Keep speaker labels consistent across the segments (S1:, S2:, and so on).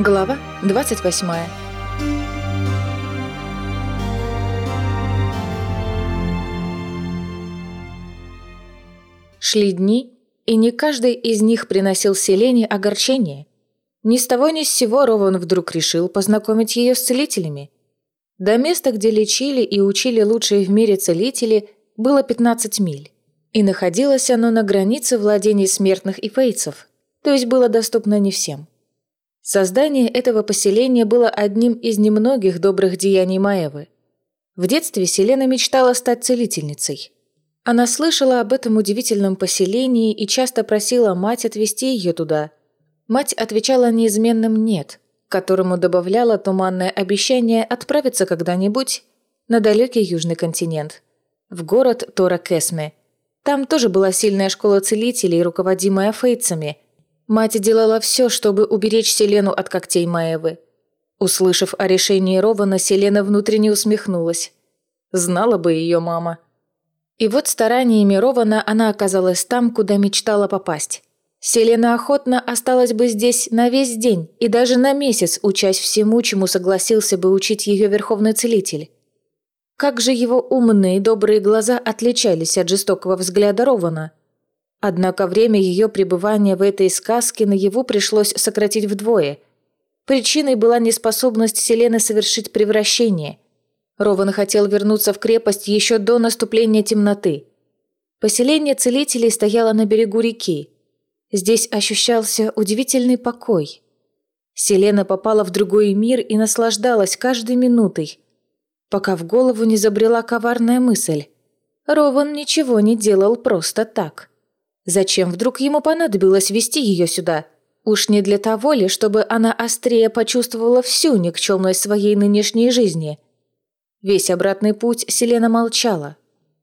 S1: Глава 28 Шли дни, и не каждый из них приносил Селене огорчение. Ни с того ни с сего Рован вдруг решил познакомить ее с целителями. До места, где лечили и учили лучшие в мире целители, было 15 миль. И находилось оно на границе владений смертных и фейцев, то есть было доступно не всем. Создание этого поселения было одним из немногих добрых деяний Маевы. В детстве Селена мечтала стать целительницей. Она слышала об этом удивительном поселении и часто просила мать отвезти ее туда. Мать отвечала неизменным «нет», которому добавляла туманное обещание отправиться когда-нибудь на далекий южный континент, в город Тора-Кесме. Там тоже была сильная школа целителей, руководимая фейцами – Мать делала все, чтобы уберечь Селену от когтей Маевы. Услышав о решении Рована, Селена внутренне усмехнулась. Знала бы ее мама. И вот стараниями Рована она оказалась там, куда мечтала попасть. Селена охотно осталась бы здесь на весь день и даже на месяц, учась всему, чему согласился бы учить ее Верховный Целитель. Как же его умные и добрые глаза отличались от жестокого взгляда Рована – Однако время ее пребывания в этой сказке на его пришлось сократить вдвое. Причиной была неспособность Селены совершить превращение. Рован хотел вернуться в крепость еще до наступления темноты. Поселение целителей стояло на берегу реки. Здесь ощущался удивительный покой. Селена попала в другой мир и наслаждалась каждой минутой, пока в голову не забрела коварная мысль. Рован ничего не делал просто так. Зачем вдруг ему понадобилось вести ее сюда? Уж не для того ли, чтобы она острее почувствовала всю никчемность своей нынешней жизни? Весь обратный путь Селена молчала.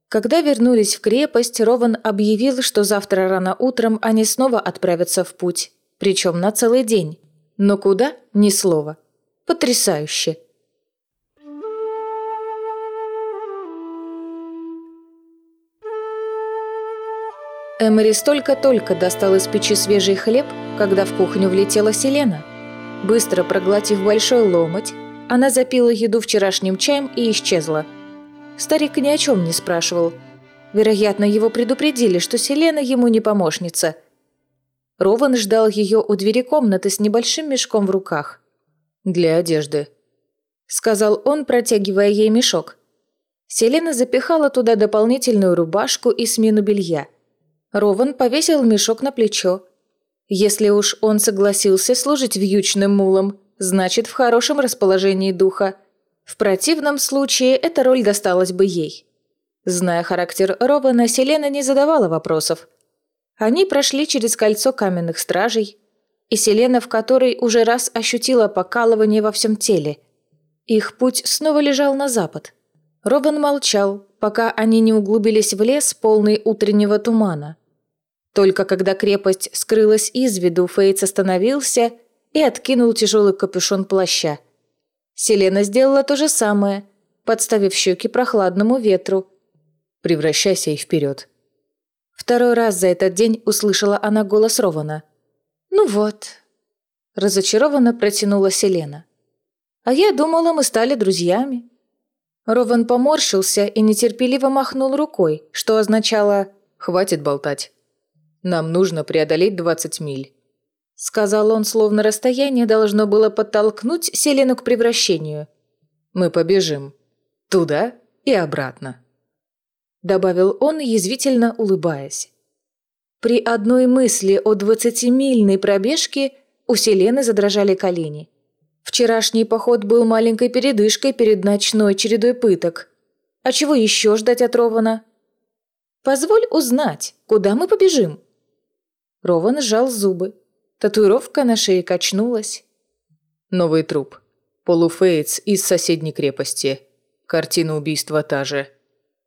S1: Когда вернулись в крепость, Рован объявил, что завтра рано утром они снова отправятся в путь, причем на целый день. Но куда – ни слова. Потрясающе. Эморис только-только достал из печи свежий хлеб, когда в кухню влетела Селена. Быстро проглотив большой ломоть, она запила еду вчерашним чаем и исчезла. Старик ни о чем не спрашивал. Вероятно, его предупредили, что Селена ему не помощница. Рован ждал ее у двери комнаты с небольшим мешком в руках. «Для одежды», — сказал он, протягивая ей мешок. Селена запихала туда дополнительную рубашку и смену белья — Рован повесил мешок на плечо. Если уж он согласился служить вьючным мулом, значит, в хорошем расположении духа. В противном случае эта роль досталась бы ей. Зная характер Рована, Селена не задавала вопросов. Они прошли через кольцо каменных стражей, и Селена в которой уже раз ощутила покалывание во всем теле. Их путь снова лежал на запад. Рован молчал, пока они не углубились в лес, полный утреннего тумана. Только когда крепость скрылась из виду, Фейтс остановился и откинул тяжелый капюшон плаща. Селена сделала то же самое, подставив щеки прохладному ветру. «Превращайся и вперед». Второй раз за этот день услышала она голос Рована. «Ну вот», – разочарованно протянула Селена. «А я думала, мы стали друзьями». Рован поморщился и нетерпеливо махнул рукой, что означало «хватит болтать». Нам нужно преодолеть 20 миль», — сказал он, словно расстояние должно было подтолкнуть Селену к превращению. «Мы побежим. Туда и обратно», — добавил он, язвительно улыбаясь. При одной мысли о двадцатимильной пробежке у Селены задрожали колени. Вчерашний поход был маленькой передышкой перед ночной чередой пыток. А чего еще ждать от Рована? «Позволь узнать, куда мы побежим?» Рован сжал зубы. Татуировка на шее качнулась. Новый труп. Полуфейтс из соседней крепости. Картина убийства та же.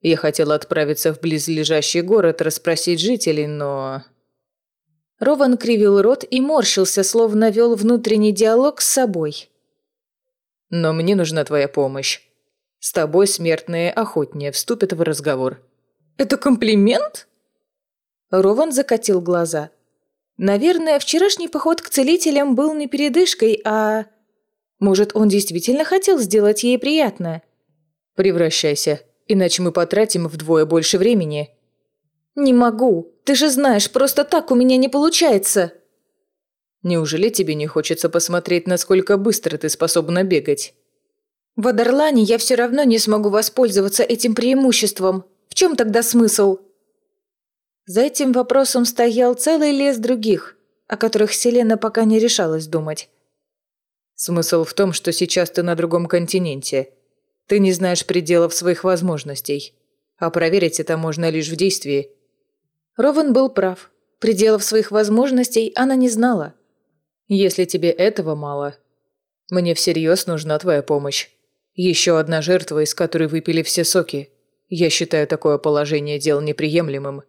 S1: Я хотел отправиться в близлежащий город расспросить жителей, но... Рован кривил рот и морщился, словно вел внутренний диалог с собой. «Но мне нужна твоя помощь. С тобой смертные охотнее вступят в разговор». «Это комплимент?» Рован закатил глаза. Наверное, вчерашний поход к целителям был не передышкой, а... Может, он действительно хотел сделать ей приятно?
S2: «Превращайся, иначе мы потратим вдвое больше времени».
S1: «Не могу. Ты же знаешь, просто так у меня не получается».
S2: «Неужели тебе не хочется посмотреть, насколько быстро ты способна бегать?»
S1: «В Адерлане я все равно не смогу воспользоваться этим преимуществом. В чем тогда смысл?» За этим вопросом стоял целый лес других, о которых Селена пока не решалась думать.
S2: «Смысл в том, что сейчас ты на другом континенте. Ты не знаешь пределов своих возможностей, а проверить это можно лишь в действии».
S1: Рован был прав. Пределов своих возможностей она не знала.
S2: «Если тебе этого мало, мне всерьез нужна твоя помощь. Еще одна жертва, из которой выпили все соки. Я считаю такое положение дел неприемлемым».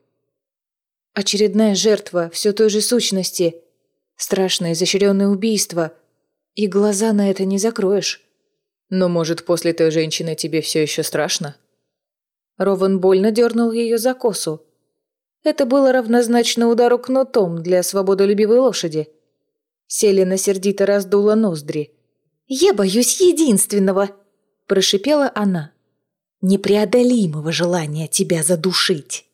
S1: Очередная жертва все той же сущности. Страшное изощренное убийство. И глаза на это не закроешь.
S2: Но, может, после той женщины тебе все еще страшно?
S1: Рован больно дернул ее за косу. Это было равнозначно удару кнутом для свободолюбивой лошади. Селена сердито раздула ноздри. «Я боюсь единственного!» – прошипела она. «Непреодолимого желания тебя задушить!»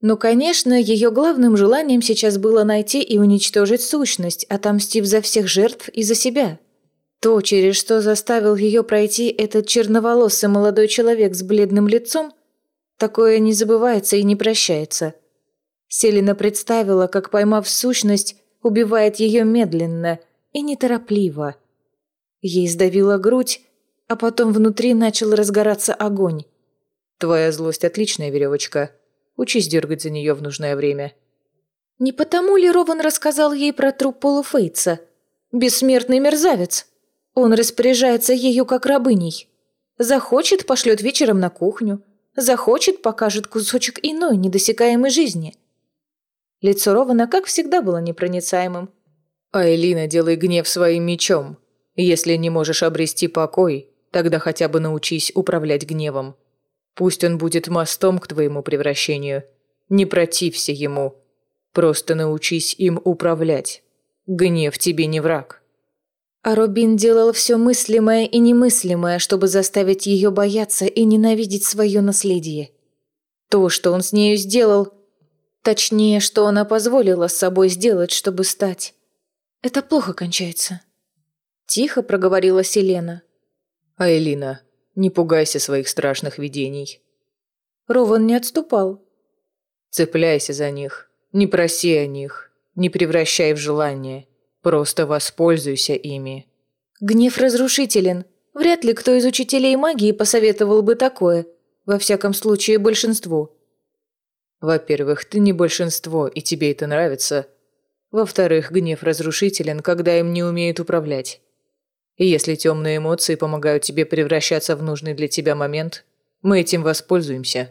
S1: Но, конечно, ее главным желанием сейчас было найти и уничтожить сущность, отомстив за всех жертв и за себя. То, через что заставил ее пройти этот черноволосый молодой человек с бледным лицом, такое не забывается и не прощается. Селина представила, как, поймав сущность, убивает ее медленно и неторопливо. Ей сдавила грудь, а потом внутри начал разгораться огонь.
S2: «Твоя злость отличная веревочка», Учись дергать за нее в нужное время».
S1: Не потому ли Рован рассказал ей про труп Пола Фейтса? Бессмертный мерзавец. Он распоряжается ею как рабыней. Захочет, пошлет вечером на кухню. Захочет, покажет кусочек иной, недосекаемой жизни. Лицо Рована, как всегда, было непроницаемым.
S2: «Айлина, делай гнев своим мечом. Если не можешь обрести покой, тогда хотя бы научись управлять гневом. Пусть он будет мостом к твоему превращению. Не протився ему. Просто научись им управлять. Гнев тебе не враг».
S1: А Робин делал все мыслимое и немыслимое, чтобы заставить ее бояться и ненавидеть свое наследие. То, что он с нею сделал, точнее, что она позволила с собой сделать, чтобы стать, это плохо кончается. Тихо проговорила Селена.
S2: «Айлина, не пугайся своих страшных видений».
S1: Рован не отступал.
S2: «Цепляйся за них, не проси о них, не превращай в желание, просто воспользуйся ими».
S1: Гнев разрушителен. Вряд ли кто из учителей магии посоветовал бы такое. Во всяком случае, большинству.
S2: Во-первых, ты не большинство, и тебе это нравится. Во-вторых, гнев разрушителен, когда им не умеют управлять. И если темные эмоции помогают тебе превращаться в нужный для тебя момент, мы этим воспользуемся.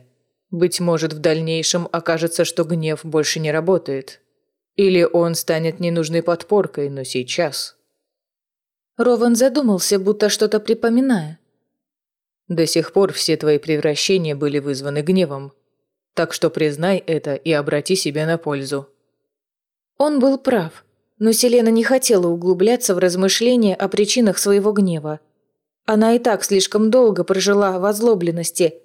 S2: Быть может, в дальнейшем окажется, что гнев больше не работает. Или он станет ненужной подпоркой, но сейчас...
S1: Рован задумался, будто что-то припоминая.
S2: До сих пор все твои превращения были вызваны гневом. Так что признай это и обрати себя на пользу.
S1: Он был прав. Но Селена не хотела углубляться в размышления о причинах своего гнева. Она и так слишком долго прожила в озлобленности.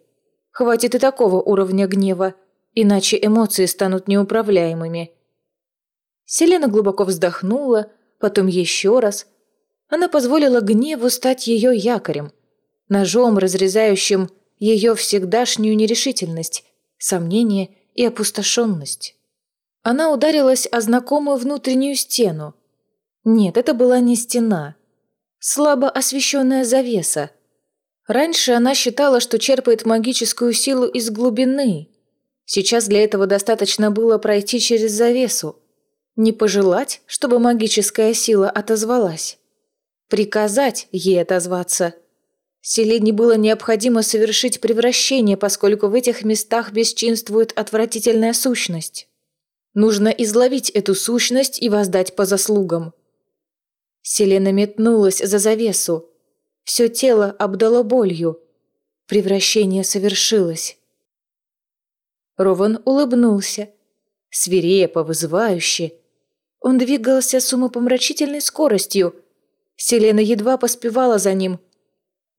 S1: Хватит и такого уровня гнева, иначе эмоции станут неуправляемыми. Селена глубоко вздохнула, потом еще раз. Она позволила гневу стать ее якорем, ножом, разрезающим ее всегдашнюю нерешительность, сомнение и опустошенность. Она ударилась о знакомую внутреннюю стену. Нет, это была не стена. Слабо освещенная завеса. Раньше она считала, что черпает магическую силу из глубины. Сейчас для этого достаточно было пройти через завесу. Не пожелать, чтобы магическая сила отозвалась. Приказать ей отозваться. Селене было необходимо совершить превращение, поскольку в этих местах бесчинствует отвратительная сущность. Нужно изловить эту сущность и воздать по заслугам. Селена метнулась за завесу. Все тело обдало болью. Превращение совершилось. Рован улыбнулся. Свирепо, вызывающе. Он двигался с умопомрачительной скоростью. Селена едва поспевала за ним.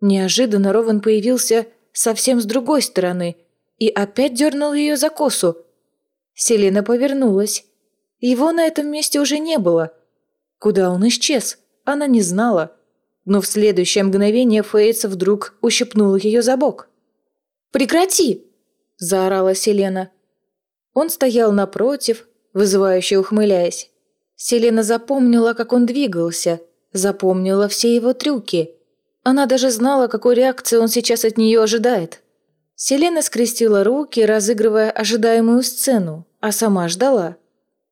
S1: Неожиданно Рован появился совсем с другой стороны и опять дернул ее за косу. Селена повернулась. Его на этом месте уже не было. Куда он исчез, она не знала. Но в следующее мгновение Фейтс вдруг ущипнул ее за бок. «Прекрати!» – заорала Селена. Он стоял напротив, вызывающе ухмыляясь. Селена запомнила, как он двигался, запомнила все его трюки. Она даже знала, какой реакции он сейчас от нее ожидает. Селена скрестила руки, разыгрывая ожидаемую сцену, а сама ждала.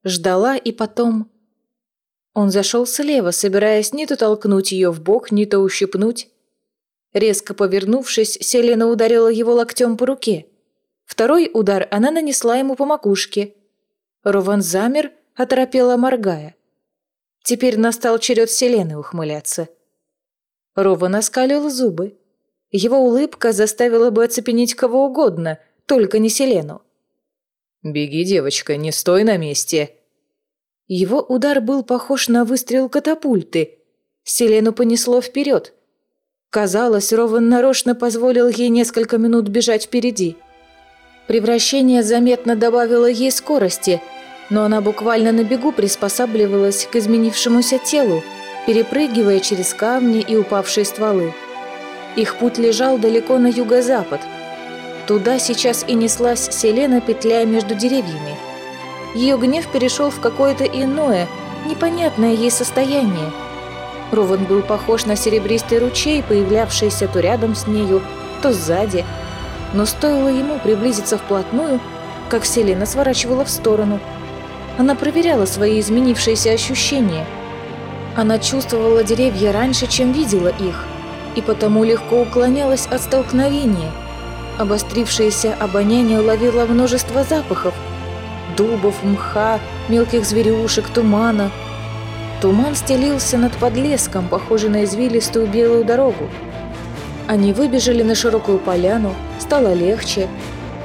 S1: Ждала и потом... Он зашел слева, собираясь не то толкнуть ее в бок, не то ущипнуть. Резко повернувшись, Селена ударила его локтем по руке. Второй удар она нанесла ему по макушке. Рован замер, оторопела моргая. Теперь настал черед Селены ухмыляться. Рован оскалил зубы. Его улыбка заставила бы оцепенеть кого угодно, только не Селену.
S2: «Беги, девочка, не стой на месте!»
S1: Его удар был похож на выстрел катапульты. Селену понесло вперед. Казалось, Рован нарочно позволил ей несколько минут бежать впереди. Превращение заметно добавило ей скорости – но она буквально на бегу приспосабливалась к изменившемуся телу, перепрыгивая через камни и упавшие стволы. Их путь лежал далеко на юго-запад. Туда сейчас и неслась Селена, петляя между деревьями. Ее гнев перешел в какое-то иное, непонятное ей состояние. Рован был похож на серебристый ручей, появлявшийся то рядом с нею, то сзади. Но стоило ему приблизиться вплотную, как Селена сворачивала в сторону – она проверяла свои изменившиеся ощущения. Она чувствовала деревья раньше, чем видела их, и потому легко уклонялась от столкновения. Обострившееся обоняние ловило множество запахов – дубов, мха, мелких зверюшек, тумана. Туман стелился над подлеском, похожий на извилистую белую дорогу. Они выбежали на широкую поляну, стало легче.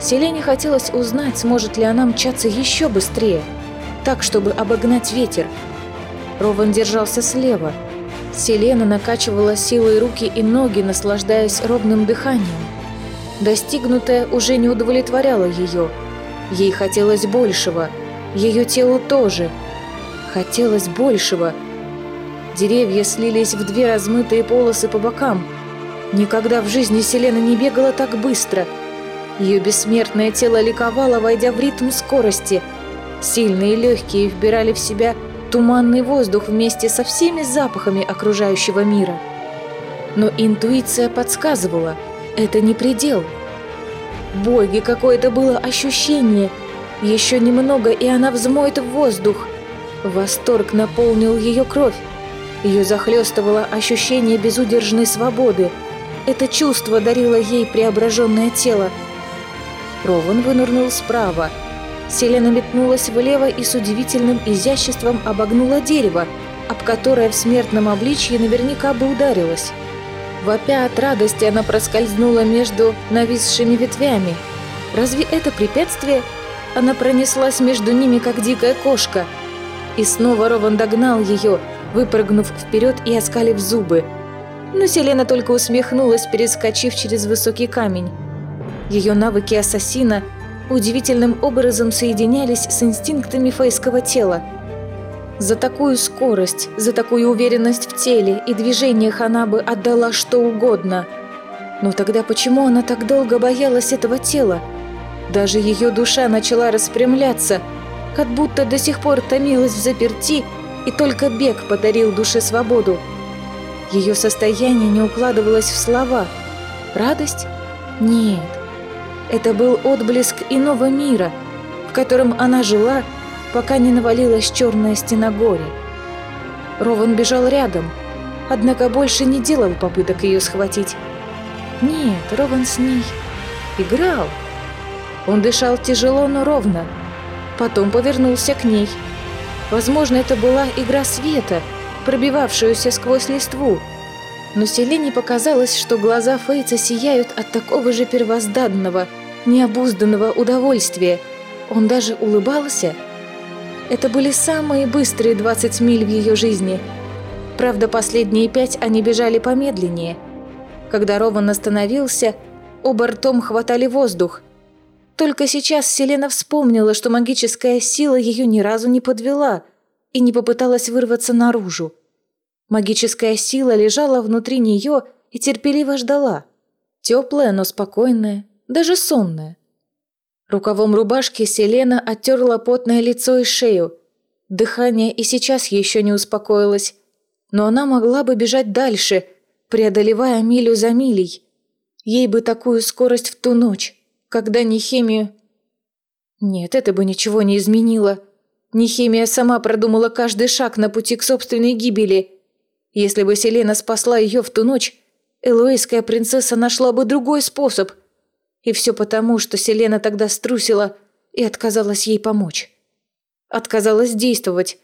S1: Селене хотелось узнать, сможет ли она мчаться еще быстрее – так, чтобы обогнать ветер. Рован держался слева. Селена накачивала силой руки и ноги, наслаждаясь ровным дыханием. Достигнутое уже не удовлетворяло ее. Ей хотелось большего. Ее телу тоже. Хотелось большего. Деревья слились в две размытые полосы по бокам. Никогда в жизни Селена не бегала так быстро. Ее бессмертное тело ликовало, войдя в ритм скорости – Сильные легкие вбирали в себя туманный воздух вместе со всеми запахами окружающего мира. Но интуиция подсказывала, это не предел. Боги, какое-то было ощущение. Еще немного, и она взмоет в воздух. Восторг наполнил ее кровь. Ее захлестывало ощущение безудержной свободы. Это чувство дарило ей преображенное тело. Рован вынырнул справа – Селена метнулась влево и с удивительным изяществом обогнула дерево, об которое в смертном обличье наверняка бы ударилась. Вопя от радости, она проскользнула между нависшими ветвями. Разве это препятствие? Она пронеслась между ними, как дикая кошка. И снова Рован догнал ее, выпрыгнув вперед и оскалив зубы. Но Селена только усмехнулась, перескочив через высокий камень. Ее навыки ассасина – удивительным образом соединялись с инстинктами фейского тела. За такую скорость, за такую уверенность в теле и движениях она бы отдала что угодно. Но тогда почему она так долго боялась этого тела? Даже ее душа начала распрямляться, как будто до сих пор томилась в заперти, и только бег подарил душе свободу. Ее состояние не укладывалось в слова. Радость? Нет. Это был отблеск иного мира, в котором она жила, пока не навалилась черная стена горя. Рован бежал рядом, однако больше не делал попыток ее схватить. Нет, Рован с ней играл. Он дышал тяжело, но ровно. Потом повернулся к ней. Возможно, это была игра света, пробивавшуюся сквозь листву, но Селине показалось, что глаза Фейца сияют от такого же первозданного, необузданного удовольствия. Он даже улыбался. Это были самые быстрые 20 миль в ее жизни. Правда, последние пять они бежали помедленнее. Когда Рован остановился, оба ртом хватали воздух. Только сейчас Селена вспомнила, что магическая сила ее ни разу не подвела и не попыталась вырваться наружу. Магическая сила лежала внутри нее и терпеливо ждала. Теплая, но спокойная, даже сонная. Рукавом рубашки Селена оттерла потное лицо и шею. Дыхание и сейчас еще не успокоилось. Но она могла бы бежать дальше, преодолевая милю за милей. Ей бы такую скорость в ту ночь, когда Нехемию... Нет, это бы ничего не изменило. Нехемия сама продумала каждый шаг на пути к собственной гибели. Если бы Селена спасла ее в ту ночь, Элоийская принцесса нашла бы другой способ – и все потому, что Селена тогда струсила и отказалась ей помочь. Отказалась действовать.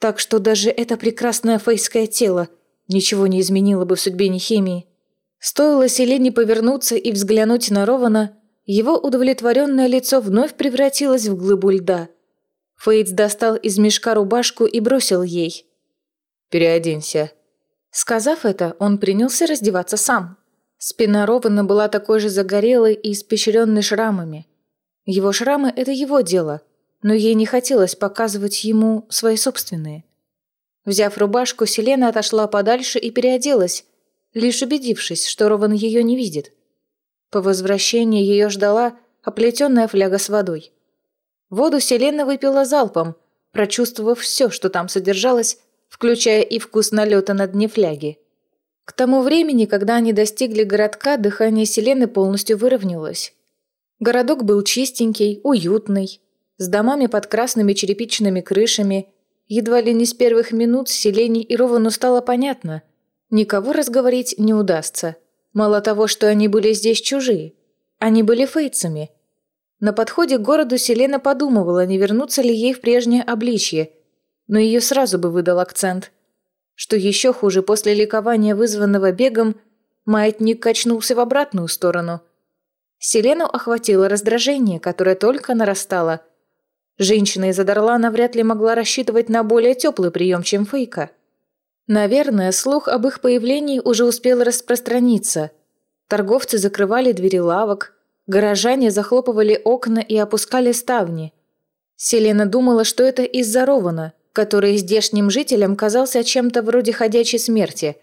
S1: Так что даже это прекрасное фейское тело ничего не изменило бы в судьбе Нехемии. Стоило Селене повернуться и взглянуть на Рована, его удовлетворенное лицо вновь превратилось в глыбу льда. Фейтс достал из мешка рубашку и бросил ей.
S2: «Переоденься».
S1: Сказав это, он принялся раздеваться сам. Спина Рована была такой же загорелой и испещренной шрамами. Его шрамы – это его дело, но ей не хотелось показывать ему свои собственные. Взяв рубашку, Селена отошла подальше и переоделась, лишь убедившись, что Рован ее не видит. По возвращении ее ждала оплетенная фляга с водой. Воду Селена выпила залпом, прочувствовав все, что там содержалось, включая и вкус налета на дне фляги. К тому времени, когда они достигли городка, дыхание Селены полностью выровнялось. Городок был чистенький, уютный, с домами под красными черепичными крышами. Едва ли не с первых минут Селене и Ровану стало понятно. Никого разговорить не удастся. Мало того, что они были здесь чужие. Они были фейцами. На подходе к городу Селена подумывала, не вернуться ли ей в прежнее обличье. Но ее сразу бы выдал акцент. Что еще хуже, после ликования, вызванного бегом, маятник качнулся в обратную сторону. Селену охватило раздражение, которое только нарастало. Женщина из Адарлана вряд ли могла рассчитывать на более теплый прием, чем Фейка. Наверное, слух об их появлении уже успел распространиться. Торговцы закрывали двери лавок, горожане захлопывали окна и опускали ставни. Селена думала, что это из-за Рована – который здешним жителям казался чем-то вроде ходячей смерти.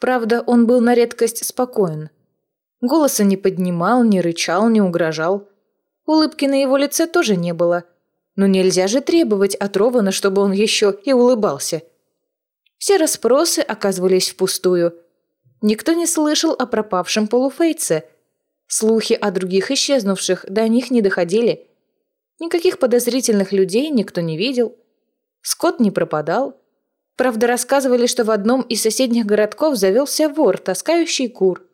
S1: Правда, он был на редкость спокоен. Голоса не поднимал, не рычал, не угрожал. Улыбки на его лице тоже не было. Но нельзя же требовать от Рована, чтобы он еще и улыбался. Все расспросы оказывались впустую. Никто не слышал о пропавшем полуфейце. Слухи о других исчезнувших до них не доходили. Никаких подозрительных людей никто не видел. Скот не пропадал. Правда, рассказывали, что в одном из соседних городков завелся вор, таскающий кур.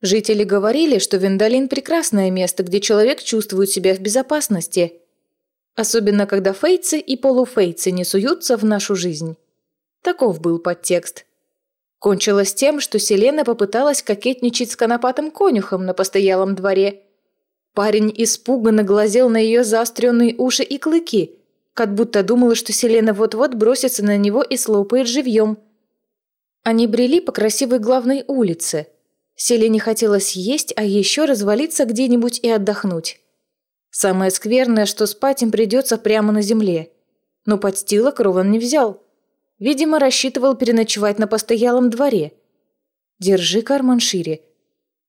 S1: Жители говорили, что Виндалин – прекрасное место, где человек чувствует себя в безопасности. Особенно, когда фейцы и полуфейцы не суются в нашу жизнь. Таков был подтекст. Кончилось тем, что Селена попыталась кокетничать с конопатым конюхом на постоялом дворе. Парень испуганно глазел на ее заостренные уши и клыки – как будто думала, что Селена вот-вот бросится на него и слопает живьем. Они брели по красивой главной улице. Селене хотелось есть, а еще развалиться где-нибудь и отдохнуть. Самое скверное, что спать им придется прямо на земле. Но подстилок Рован не взял. Видимо, рассчитывал переночевать на постоялом дворе. «Держи карман шире».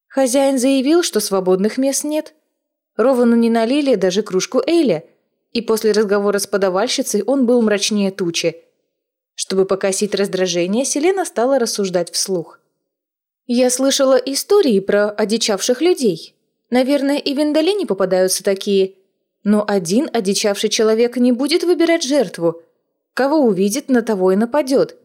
S1: Хозяин заявил, что свободных мест нет. Ровану не налили даже кружку Эйля – и после разговора с подавальщицей он был мрачнее тучи. Чтобы покосить раздражение, Селена стала рассуждать вслух. «Я слышала истории про одичавших людей. Наверное, и в Индалине попадаются такие. Но один одичавший человек не будет выбирать жертву. Кого увидит, на того и нападет.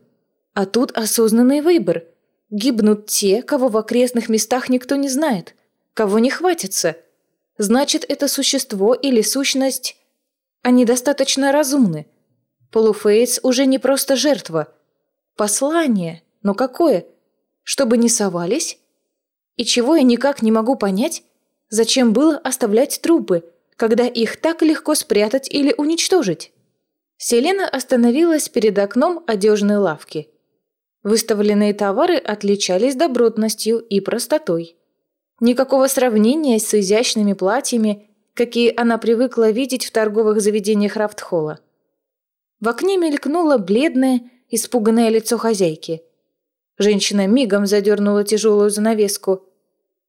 S1: А тут осознанный выбор. Гибнут те, кого в окрестных местах никто не знает, кого не хватится. Значит, это существо или сущность они достаточно разумны. Полуфейс уже не просто жертва. Послание. Но какое? Чтобы не совались? И чего я никак не могу понять, зачем было оставлять трупы, когда их так легко спрятать или уничтожить? Селена остановилась перед окном одежной лавки. Выставленные товары отличались добротностью и простотой. Никакого сравнения с изящными платьями, какие она привыкла видеть в торговых заведениях Рафтхолла. В окне мелькнуло бледное, испуганное лицо хозяйки. Женщина мигом задернула тяжелую занавеску.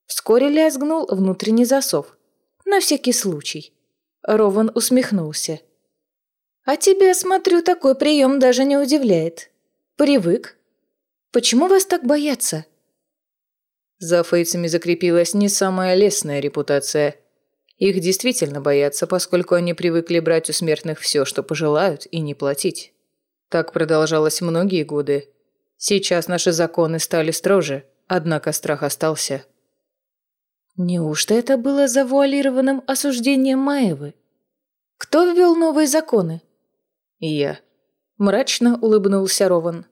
S1: Вскоре лязгнул внутренний засов. На всякий случай. Рован усмехнулся. «А тебя, смотрю, такой прием даже не удивляет. Привык. Почему вас так боятся?»
S2: За фейцами закрепилась не самая лестная репутация. Их действительно боятся, поскольку они привыкли брать у смертных все, что пожелают, и не платить. Так продолжалось многие годы. Сейчас наши законы стали строже, однако страх остался.
S1: Неужто это было завуалированным осуждением Маевы? Кто ввел новые законы?
S2: Я.
S1: Мрачно улыбнулся Рован.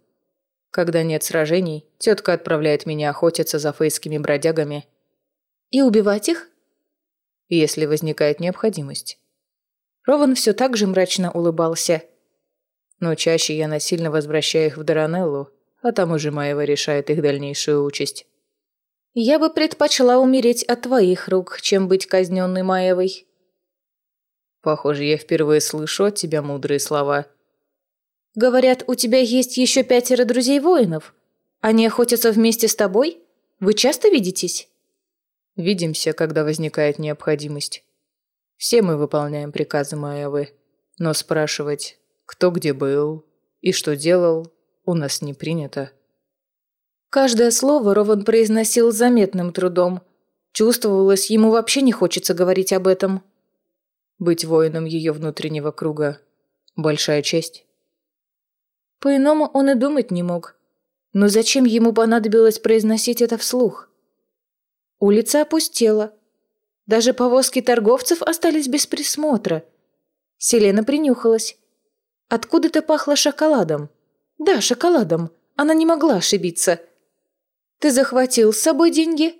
S2: Когда нет сражений, тетка отправляет меня охотиться за фейскими бродягами.
S1: И убивать их?
S2: Если возникает необходимость.
S1: Рован все так же мрачно улыбался.
S2: Но чаще я насильно возвращаю их в Даранеллу, а там уже Маева решает их дальнейшую участь.
S1: Я бы предпочла умереть от твоих рук, чем быть казненной Маевой.
S2: Похоже, я впервые слышу от тебя мудрые слова.
S1: Говорят, у тебя есть еще пятеро друзей-воинов. Они охотятся вместе с тобой? Вы часто видитесь?
S2: Видимся, когда возникает необходимость. Все мы выполняем приказы Маевы. Но спрашивать, кто где был и что делал, у нас не принято.
S1: Каждое слово Рован произносил с заметным трудом. Чувствовалось, ему вообще не хочется говорить об этом.
S2: Быть воином ее внутреннего круга – большая честь.
S1: По-иному он и думать не мог. Но зачем ему понадобилось произносить это вслух? Улица опустела. Даже повозки торговцев остались без присмотра. Селена принюхалась. Откуда-то пахло шоколадом. Да, шоколадом. Она не могла ошибиться. «Ты захватил с собой деньги?»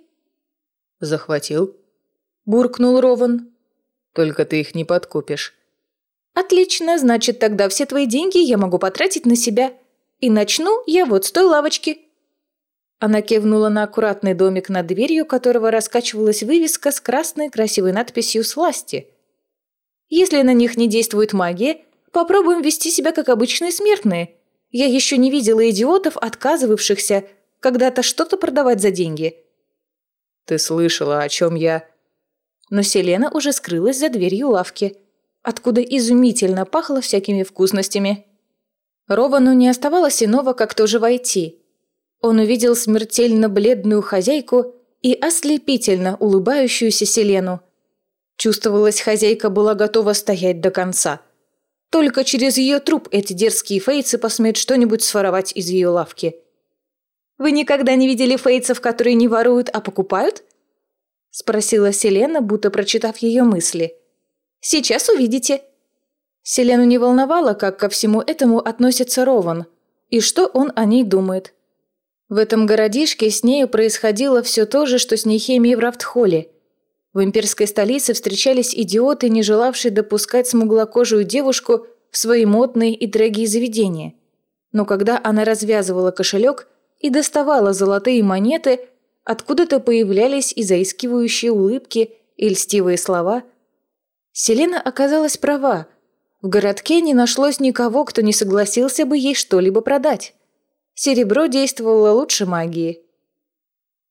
S2: «Захватил», –
S1: буркнул Рован.
S2: Только ты их не подкупишь».
S1: «Отлично, значит, тогда все твои деньги я могу потратить на себя. И начну я вот с той лавочки». Она кивнула на аккуратный домик над дверью, которого раскачивалась вывеска с красной красивой надписью «Сласти». «Если на них не действует магия, попробуем вести себя как обычные смертные. Я еще не видела идиотов, отказывавшихся когда-то что-то продавать за деньги».
S2: «Ты слышала, о чем я...»
S1: но Селена уже скрылась за дверью лавки, откуда изумительно пахло всякими вкусностями. Ровану не оставалось иного, как тоже войти. Он увидел смертельно бледную хозяйку и ослепительно улыбающуюся Селену. Чувствовалось, хозяйка была готова стоять до конца. Только через ее труп эти дерзкие фейцы посмеют что-нибудь своровать из ее лавки. «Вы никогда не видели фейцев, которые не воруют, а покупают?» – спросила Селена, будто прочитав ее мысли. «Сейчас увидите». Селену не волновало, как ко всему этому относится Рован, и что он о ней думает. В этом городишке с нею происходило все то же, что с Нехемией в Рафтхолле. В имперской столице встречались идиоты, не желавшие допускать смуглокожую девушку в свои модные и дорогие заведения. Но когда она развязывала кошелек и доставала золотые монеты – Откуда-то появлялись и заискивающие улыбки, и льстивые слова. Селена оказалась права. В городке не нашлось никого, кто не согласился бы ей что-либо продать. Серебро действовало лучше магии.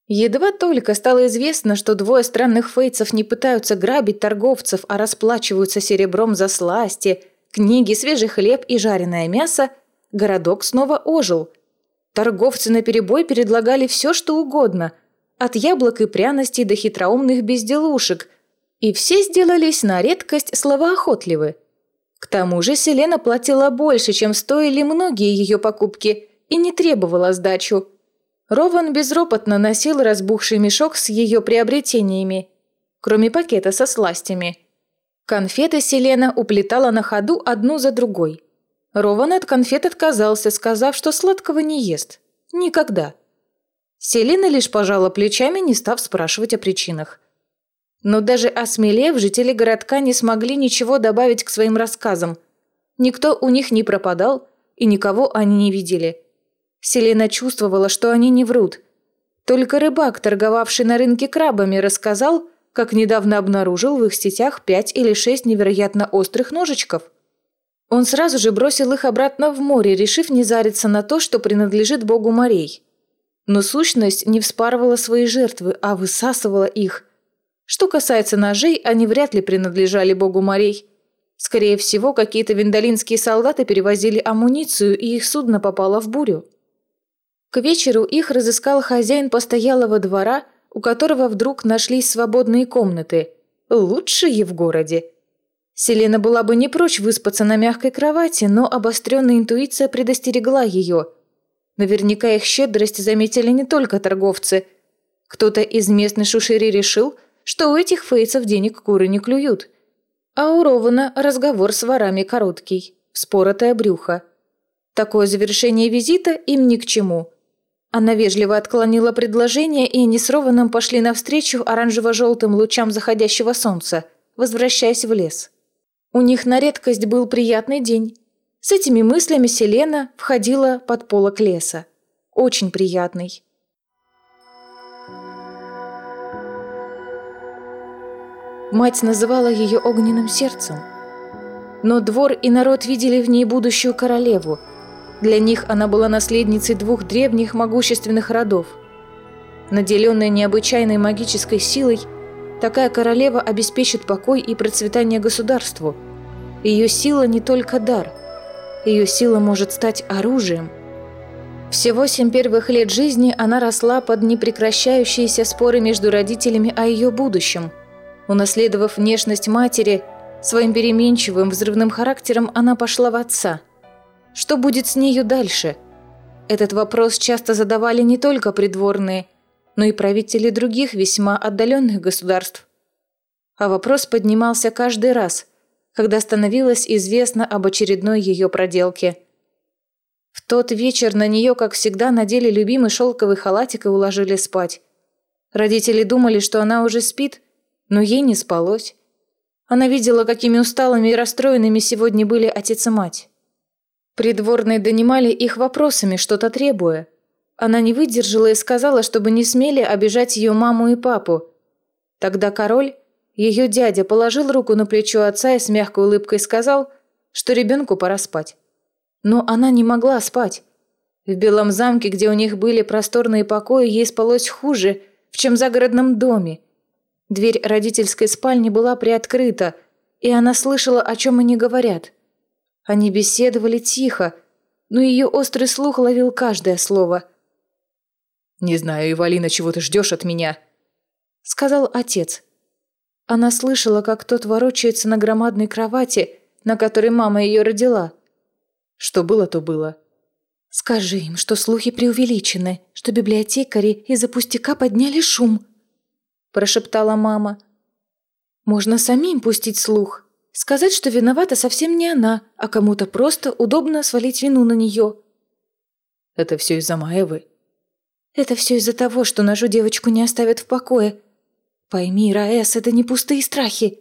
S1: Едва только стало известно, что двое странных фейцев не пытаются грабить торговцев, а расплачиваются серебром за сласти, книги, свежий хлеб и жареное мясо, городок снова ожил. Торговцы наперебой предлагали все, что угодно – от яблок и пряностей до хитроумных безделушек, и все сделались на редкость словоохотливы. К тому же Селена платила больше, чем стоили многие ее покупки, и не требовала сдачу. Рован безропотно носил разбухший мешок с ее приобретениями, кроме пакета со сластями. Конфеты Селена уплетала на ходу одну за другой. Рован от конфет отказался, сказав, что сладкого не ест. Никогда. Селина лишь пожала плечами, не став спрашивать о причинах. Но даже осмелев, жители городка не смогли ничего добавить к своим рассказам. Никто у них не пропадал, и никого они не видели. Селена чувствовала, что они не врут. Только рыбак, торговавший на рынке крабами, рассказал, как недавно обнаружил в их сетях пять или шесть невероятно острых ножичков. Он сразу же бросил их обратно в море, решив не зариться на то, что принадлежит богу морей. Но сущность не вспарывала свои жертвы, а высасывала их. Что касается ножей, они вряд ли принадлежали богу морей. Скорее всего, какие-то виндалинские солдаты перевозили амуницию, и их судно попало в бурю. К вечеру их разыскал хозяин постоялого двора, у которого вдруг нашлись свободные комнаты, лучшие в городе. Селена была бы не прочь выспаться на мягкой кровати, но обостренная интуиция предостерегла ее. Наверняка их щедрость заметили не только торговцы. Кто-то из местной шушери решил, что у этих фейцев денег куры не клюют. А у Рована разговор с ворами короткий, споротое брюхо. Такое завершение визита им ни к чему. Она вежливо отклонила предложение, и они с Рованом пошли навстречу оранжево-желтым лучам заходящего солнца, возвращаясь в лес. У них на редкость был приятный день. С этими мыслями Селена входила под полок леса. Очень приятный. Мать называла ее огненным сердцем. Но двор и народ видели в ней будущую королеву. Для них она была наследницей двух древних могущественных родов. Наделенная необычайной магической силой – Такая королева обеспечит покой и процветание государству. Ее сила не только дар. Ее сила может стать оружием. Все восемь первых лет жизни она росла под непрекращающиеся споры между родителями о ее будущем. Унаследовав внешность матери, своим переменчивым, взрывным характером она пошла в отца. Что будет с нею дальше? Этот вопрос часто задавали не только придворные, но и правители других весьма отдаленных государств. А вопрос поднимался каждый раз, когда становилось известно об очередной ее проделке. В тот вечер на нее, как всегда, надели любимый шелковый халатик и уложили спать. Родители думали, что она уже спит, но ей не спалось. Она видела, какими усталыми и расстроенными сегодня были отец и мать. Придворные донимали их вопросами, что-то требуя – она не выдержала и сказала, чтобы не смели обижать ее маму и папу. Тогда король, ее дядя, положил руку на плечо отца и с мягкой улыбкой сказал, что ребенку пора спать. Но она не могла спать. В Белом замке, где у них были просторные покои, ей спалось хуже, чем в загородном доме. Дверь родительской спальни была приоткрыта, и она слышала, о чем они говорят. Они беседовали тихо, но ее острый слух ловил каждое слово –
S2: «Не знаю, Ивалина, чего ты ждешь от меня?»
S1: Сказал отец. Она слышала, как тот ворочается на громадной кровати, на которой мама ее родила.
S2: Что было, то было.
S1: «Скажи им, что слухи преувеличены, что библиотекари из-за пустяка подняли шум», прошептала мама. «Можно самим пустить слух, сказать, что виновата совсем не она, а кому-то просто удобно свалить вину на нее».
S2: «Это все из-за Маевы»,
S1: это все из-за того, что нашу девочку не оставят в покое. Пойми, Раэс, это не пустые страхи.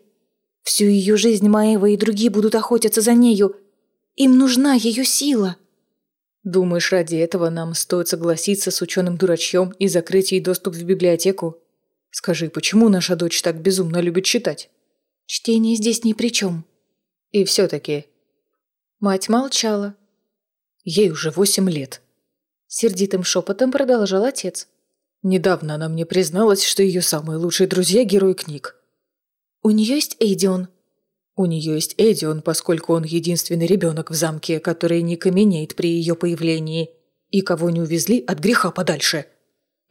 S1: Всю ее жизнь Маева и другие будут охотиться за нею. Им нужна ее сила.
S2: Думаешь, ради этого нам стоит согласиться с ученым дурачьем и закрыть ей доступ в библиотеку? Скажи, почему наша дочь так безумно любит читать?
S1: Чтение здесь ни при чем.
S2: И все-таки...
S1: Мать молчала.
S2: Ей уже восемь лет.
S1: Сердитым шепотом продолжал отец.
S2: Недавно она мне призналась, что ее самые лучшие друзья – герои книг.
S1: У нее есть Эйдион?
S2: У нее есть Эдион, поскольку он единственный ребенок в замке, который не каменеет при ее появлении, и кого не увезли от греха подальше.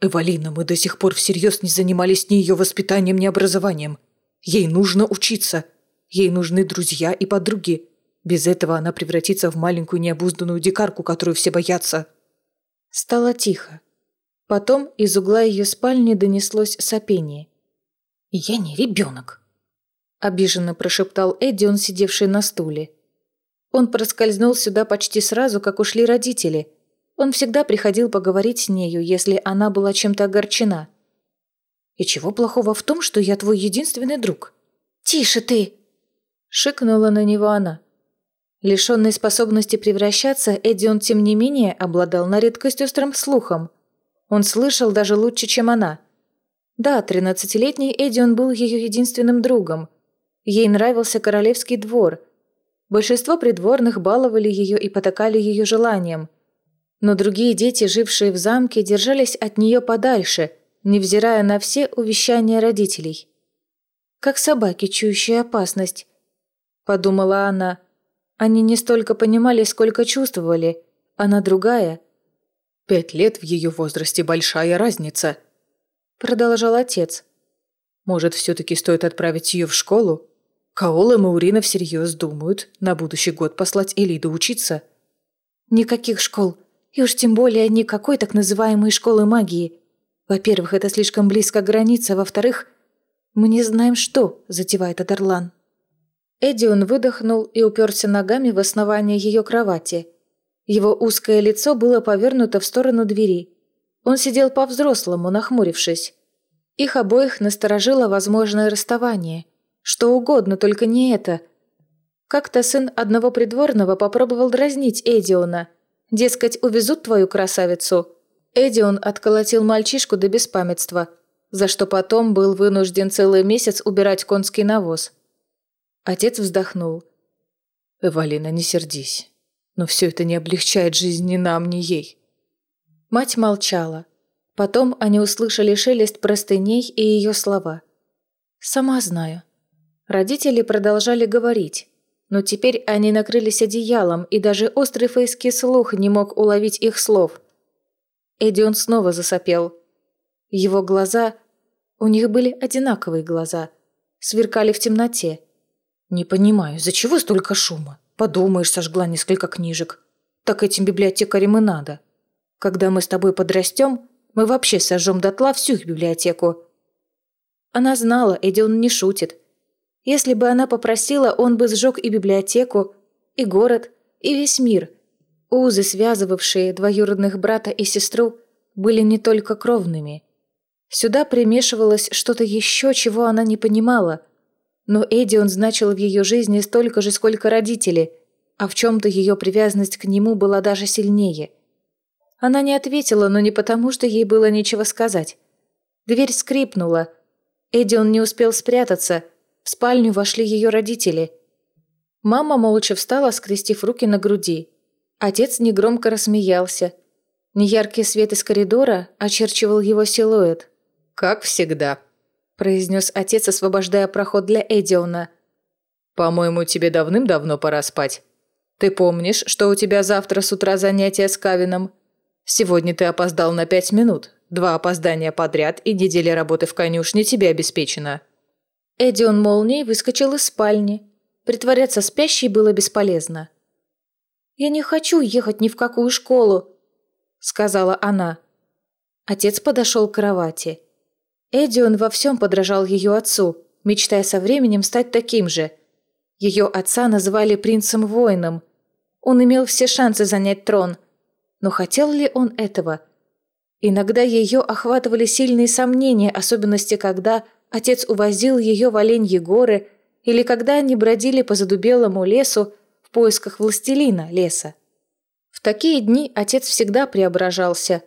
S2: Эвалина, мы до сих пор всерьез не занимались ни ее воспитанием, ни образованием. Ей нужно учиться. Ей нужны друзья и подруги. Без этого она превратится в маленькую необузданную дикарку, которую все боятся.
S1: Стало тихо. Потом из угла ее спальни донеслось сопение.
S2: «Я не ребенок», –
S1: обиженно прошептал Эдди, сидевший на стуле. Он проскользнул сюда почти сразу, как ушли родители. Он всегда приходил поговорить с нею, если она была чем-то огорчена. «И чего плохого в том, что я твой единственный друг?» «Тише ты!» – шикнула на него она. Лишенный способности превращаться, Эдион, тем не менее, обладал на редкость острым слухом. Он слышал даже лучше, чем она. Да, тринадцатилетний Эдион был ее единственным другом. Ей нравился королевский двор. Большинство придворных баловали ее и потакали ее желаниям. Но другие дети, жившие в замке, держались от нее подальше, невзирая на все увещания родителей. «Как собаки, чующие опасность», – подумала она – они не столько понимали, сколько чувствовали. Она другая.
S2: «Пять лет в ее возрасте большая разница», – продолжал отец. «Может, все-таки стоит отправить ее в школу? Каола и Маурина всерьез думают на будущий год послать Элиду учиться».
S1: «Никаких школ. И уж тем более никакой так называемой школы магии. Во-первых, это слишком близко к границе, во-вторых, мы не знаем, что затевает Адерлан». Эдион выдохнул и уперся ногами в основание ее кровати. Его узкое лицо было повернуто в сторону двери. Он сидел по-взрослому, нахмурившись. Их обоих насторожило возможное расставание. Что угодно, только не это. Как-то сын одного придворного попробовал дразнить Эдиона. Дескать, увезут твою красавицу. Эдион отколотил мальчишку до беспамятства, за что потом был вынужден целый месяц убирать конский навоз. Отец вздохнул.
S2: «Эвалина, не сердись. Но все это не облегчает жизнь ни нам, ни ей».
S1: Мать молчала. Потом они услышали шелест простыней и ее слова. «Сама знаю». Родители продолжали говорить, но теперь они накрылись одеялом, и даже острый фейский слух не мог уловить их слов. Эдион снова засопел. Его глаза... У них были одинаковые глаза. Сверкали в темноте.
S2: «Не понимаю, из-за чего столько шума? Подумаешь, сожгла несколько книжек. Так этим библиотекарям и надо. Когда мы с тобой подрастем, мы вообще сожжем дотла всю их библиотеку».
S1: Она знала, Эдион не шутит. Если бы она попросила, он бы сжег и библиотеку, и город, и весь мир. Узы, связывавшие двоюродных брата и сестру, были не только кровными. Сюда примешивалось что-то еще, чего она не понимала – но Эдион значил в ее жизни столько же, сколько родители, а в чем-то ее привязанность к нему была даже сильнее. Она не ответила, но не потому, что ей было нечего сказать. Дверь скрипнула. Эдион не успел спрятаться. В спальню вошли ее родители. Мама молча встала, скрестив руки на груди. Отец негромко рассмеялся. Неяркий свет из коридора очерчивал его силуэт.
S2: «Как всегда»,
S1: произнес отец, освобождая проход для Эдиона.
S2: «По-моему, тебе давным-давно пора спать. Ты помнишь, что у тебя завтра с утра занятия с Кавином? Сегодня ты опоздал на пять минут. Два опоздания подряд и неделя работы в конюшне тебе обеспечена».
S1: Эдион молнией выскочил из спальни. Притворяться спящей было бесполезно. «Я не хочу ехать ни в какую школу», — сказала она. Отец подошел к кровати. Эдион во всем подражал ее отцу, мечтая со временем стать таким же. Ее отца называли принцем-воином. Он имел все шансы занять трон. Но хотел ли он этого? Иногда ее охватывали сильные сомнения, особенности когда отец увозил ее в Оленьи горы или когда они бродили по задубелому лесу поисках властелина леса. В такие дни отец всегда преображался.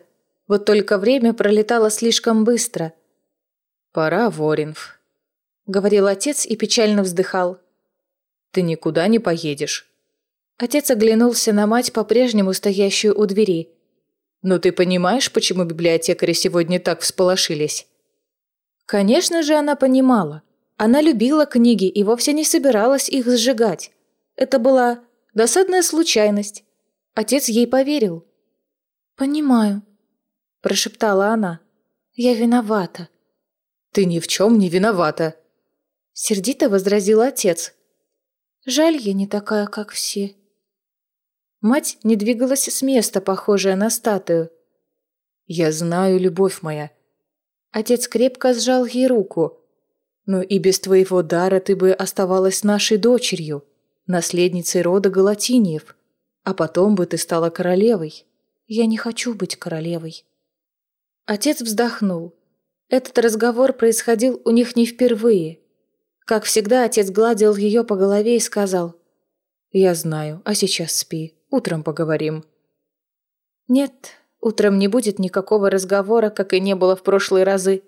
S1: Вот только время пролетало слишком быстро –
S2: «Пора, Воринф», —
S1: говорил отец и печально вздыхал.
S2: «Ты никуда не поедешь».
S1: Отец оглянулся на мать, по-прежнему стоящую у двери.
S2: «Но ты понимаешь, почему библиотекари сегодня так всполошились?»
S1: Конечно же, она понимала. Она любила книги и вовсе не собиралась их сжигать. Это была досадная случайность. Отец ей поверил. «Понимаю», – прошептала она. «Я виновата.
S2: «Ты ни в чем не виновата!»
S1: Сердито возразил отец. «Жаль, я не такая, как все». Мать не двигалась с места, похожая на статую.
S2: «Я знаю, любовь моя».
S1: Отец крепко сжал ей руку.
S2: «Но и без твоего дара ты бы оставалась нашей дочерью, наследницей рода Галатиньев, а потом бы ты стала королевой».
S1: «Я не хочу быть королевой». Отец вздохнул. Этот разговор происходил у них не впервые. Как всегда, отец гладил ее по голове и сказал,
S2: «Я знаю, а сейчас спи. Утром поговорим».
S1: «Нет, утром не будет никакого разговора, как и не было в прошлые разы.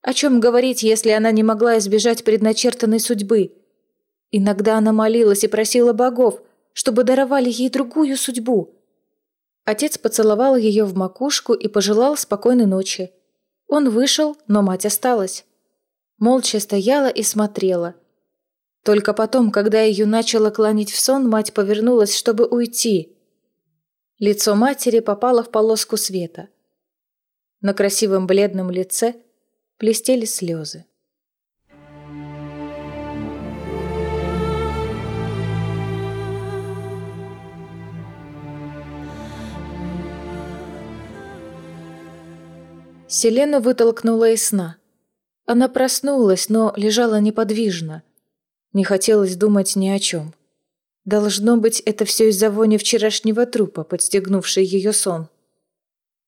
S1: О чем говорить, если она не могла избежать предначертанной судьбы? Иногда она молилась и просила богов, чтобы даровали ей другую судьбу». Отец поцеловал ее в макушку и пожелал спокойной ночи. Он вышел, но мать осталась. Молча стояла и смотрела – только потом, когда ее начало клонить в сон, мать повернулась, чтобы уйти. Лицо матери попало в полоску света. На красивом бледном лице блестели слезы. Селена вытолкнула из сна. Она проснулась, но лежала неподвижно – не хотелось думать ни о чем. Должно быть, это все из-за вони вчерашнего трупа, подстегнувшей ее сон.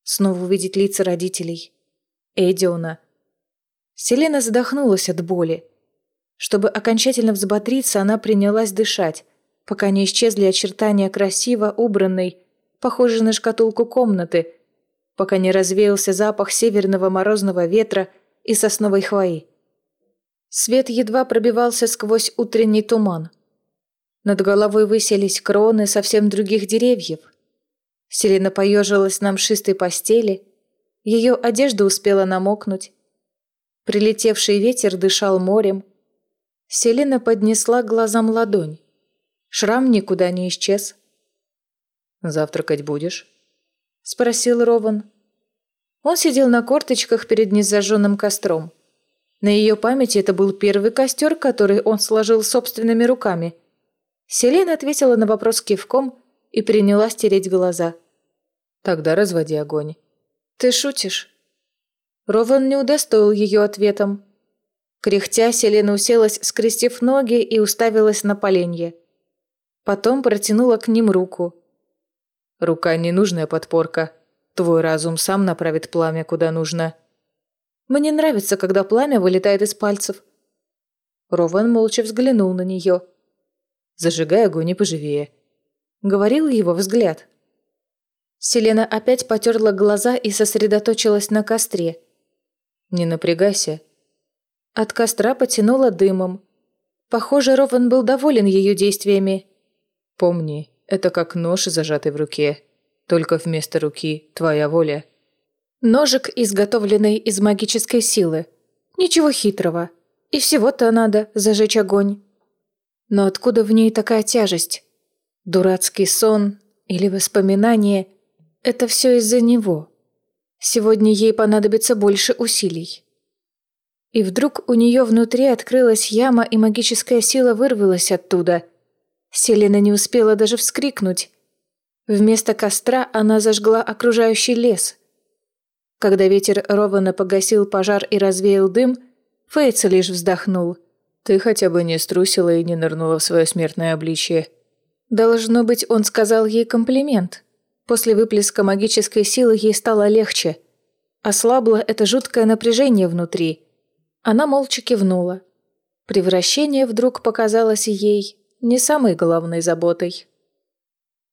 S1: Снова увидеть лица родителей. Эдиона. Селена задохнулась от боли. Чтобы окончательно взбодриться, она принялась дышать, пока не исчезли очертания красиво убранной, похожей на шкатулку комнаты, пока не развеялся запах северного морозного ветра и сосновой хвои. Свет едва пробивался сквозь утренний туман. Над головой высились кроны совсем других деревьев. Селена поежилась на мшистой постели, ее одежда успела намокнуть. Прилетевший ветер дышал морем. Селена поднесла глазам ладонь. Шрам никуда не исчез.
S2: «Завтракать будешь?»
S1: — спросил Рован. Он сидел на корточках перед незажженным костром. На ее памяти это был первый костер, который он сложил собственными руками. Селена ответила на вопрос кивком и принялась тереть глаза.
S2: «Тогда разводи огонь».
S1: «Ты шутишь?» Рован не удостоил ее ответом. Кряхтя, Селена уселась, скрестив ноги и уставилась на поленье. Потом протянула к ним руку.
S2: «Рука – ненужная подпорка. Твой разум сам направит пламя куда нужно».
S1: Мне нравится, когда пламя вылетает из пальцев». Рован молча взглянул на нее.
S2: «Зажигай огонь и поживее», —
S1: говорил его взгляд. Селена опять потерла глаза и сосредоточилась на костре.
S2: «Не напрягайся».
S1: От костра потянуло дымом. Похоже, Рован был доволен ее действиями.
S2: «Помни, это как нож, зажатый в руке. Только вместо руки твоя воля».
S1: Ножик, изготовленный из магической силы. Ничего хитрого. И всего-то надо зажечь огонь. Но откуда в ней такая тяжесть? Дурацкий сон или воспоминание – это все из-за него. Сегодня ей понадобится больше усилий. И вдруг у нее внутри открылась яма, и магическая сила вырвалась оттуда. Селена не успела даже вскрикнуть. Вместо костра она зажгла окружающий лес – когда ветер ровно погасил пожар и развеял дым, Фейтс лишь вздохнул.
S2: «Ты хотя бы не струсила и не нырнула в свое смертное обличье».
S1: Должно быть, он сказал ей комплимент. После выплеска магической силы ей стало легче. Ослабло это жуткое напряжение внутри. Она молча кивнула. Превращение вдруг показалось ей не самой главной заботой.